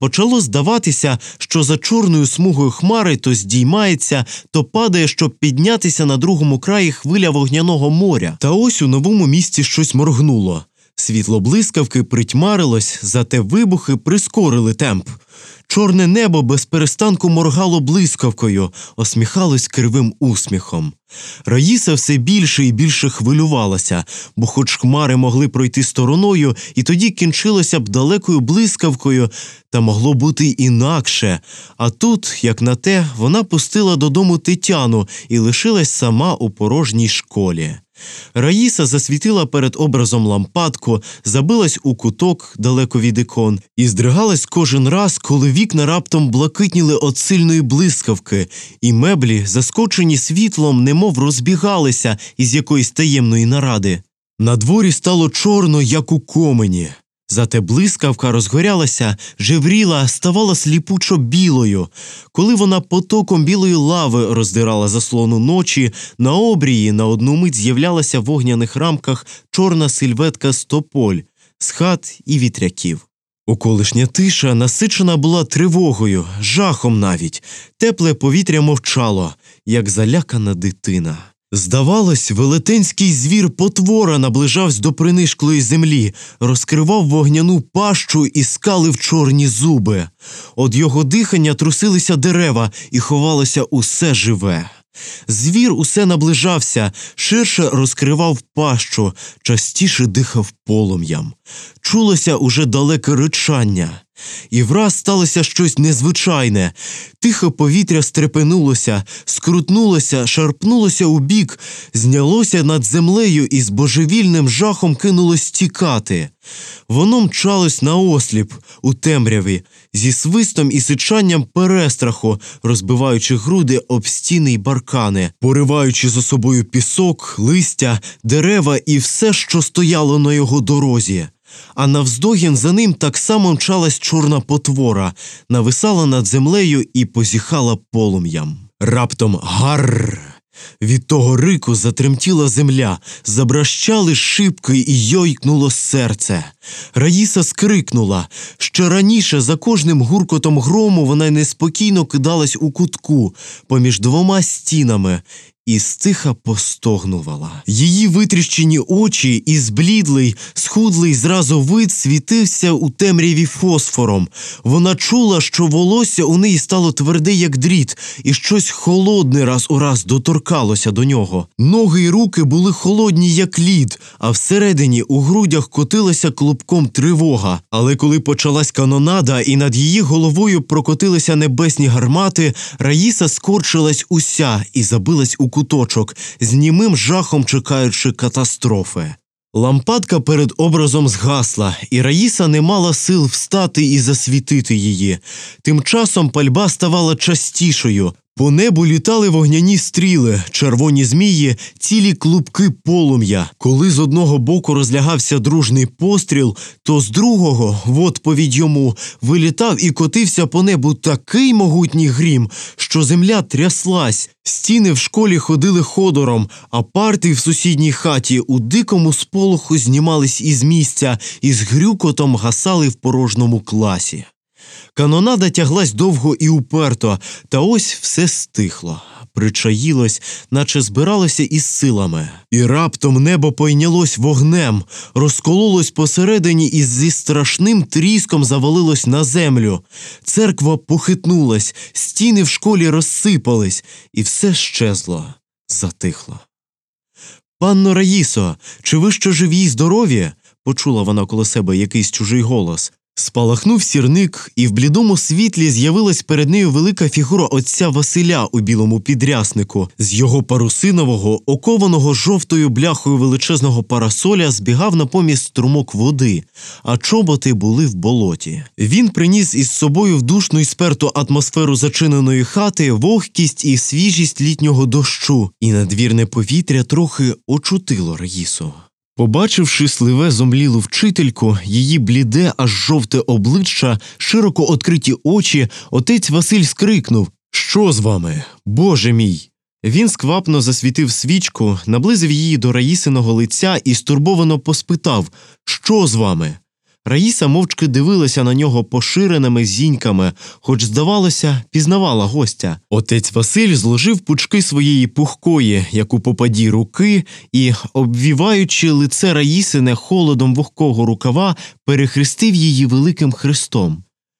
Почало здаватися, що за чорною смугою хмари то здіймається, то падає, щоб піднятися на другому краї хвиля вогняного моря. Та ось у новому місці щось моргнуло. Світло блискавки притьмарилось, зате вибухи прискорили темп. Чорне небо без перестанку моргало блискавкою, осміхалось кривим усміхом. Раїса все більше і більше хвилювалася, бо хоч хмари могли пройти стороною, і тоді кінчилося б далекою блискавкою, та могло бути інакше. А тут, як на те, вона пустила додому Тетяну і лишилась сама у порожній школі. Раїса засвітила перед образом лампадку, забилась у куток далеко від ікон і здригалась кожен раз, коли вікна раптом блакитніли від сильної блискавки, і меблі, заскочені світлом, немов розбігалися із якоїсь таємної наради. На дворі стало чорно, як у комені. Зате блискавка розгорялася, жевріла, ставала сліпучо білою. Коли вона потоком білої лави роздирала заслону ночі, на обрії на одну мить з'являлася в огняних рамках чорна сильветка з тополь, з хат і вітряків. Околишня тиша насичена була тривогою, жахом навіть, тепле повітря мовчало, як залякана дитина. Здавалось, велетенський звір потвора наближався до принишклої землі, розкривав вогняну пащу і скалив чорні зуби. Од його дихання трусилися дерева і ховалося усе живе. Звір усе наближався, ширше розкривав пащу, частіше дихав полум'ям. Чулося уже далеке ричання. І враз сталося щось незвичайне. Тихо повітря стрепенулося, скрутнулося, шарпнулося у бік, знялося над землею і з божевільним жахом кинулось тікати. Воно мчалось наосліп, у темряві, зі свистом і сичанням перестраху, розбиваючи груди об стіни й баркани, пориваючи за собою пісок, листя, дерева і все, що стояло на його дорозі. А навздогін за ним так само мчалась чорна потвора, нависала над землею і позіхала полум'ям. Раптом гарр. Від того рику затремтіла земля, забращали шибки і йойкнуло серце. Раїса скрикнула. Ще раніше за кожним гуркотом грому вона неспокійно кидалась у кутку поміж двома стінами і стиха постогнувала. Її витріщені очі і зблідлий, схудлий зразу вид світився у темряві фосфором. Вона чула, що волосся у неї стало тверде, як дріт, і щось холодне раз у раз доторкалося до нього. Ноги й руки були холодні, як лід, а всередині у грудях котилася клубком тривога. Але коли почалась канонада і над її головою прокотилися небесні гармати, Раїса скорчилась уся і забилась у куточок, з німим жахом чекаючи катастрофи. Лампадка перед образом згасла, і Раїса не мала сил встати і засвітити її. Тим часом пальба ставала частішою. По небу літали вогняні стріли, червоні змії, цілі клубки полум'я. Коли з одного боку розлягався дружний постріл, то з другого, в відповідь йому, вилітав і котився по небу такий могутній грім, що земля тряслась. Стіни в школі ходили ходором, а парти в сусідній хаті у дикому сполоху знімались із місця і з грюкотом гасали в порожньому класі. Канонада тяглась довго і уперто, та ось все стихло, причаїлось, наче збиралося із силами. І раптом небо пойнялось вогнем, розкололось посередині і зі страшним тріском завалилось на землю. Церква похитнулась, стіни в школі розсипались, і все щезло, затихло. Панно Раїсо, чи ви ще живі й здорові? почула вона коло себе якийсь чужий голос. Спалахнув сірник, і в блідому світлі з'явилась перед нею велика фігура отця Василя у білому підряснику. З його парусинового, окованого жовтою бляхою величезного парасоля збігав на поміст струмок води, а чоботи були в болоті. Він приніс із собою в душну й сперту атмосферу зачиненої хати вогкість і свіжість літнього дощу, і надвірне повітря трохи очутило Раїсу. Побачивши сливе зомлілу вчительку, її бліде, аж жовте обличчя, широко відкриті очі, отець Василь скрикнув Що з вами? Боже мій. Він сквапно засвітив свічку, наблизив її до Раїсиного лиця і стурбовано поспитав Що з вами? Раїса мовчки дивилася на нього поширеними зіньками, хоч, здавалося, пізнавала гостя. Отець Василь зложив пучки своєї пухкої, як у попаді руки, і, обвіваючи лице Раїсине холодом вогкого рукава, перехрестив її великим хрестом.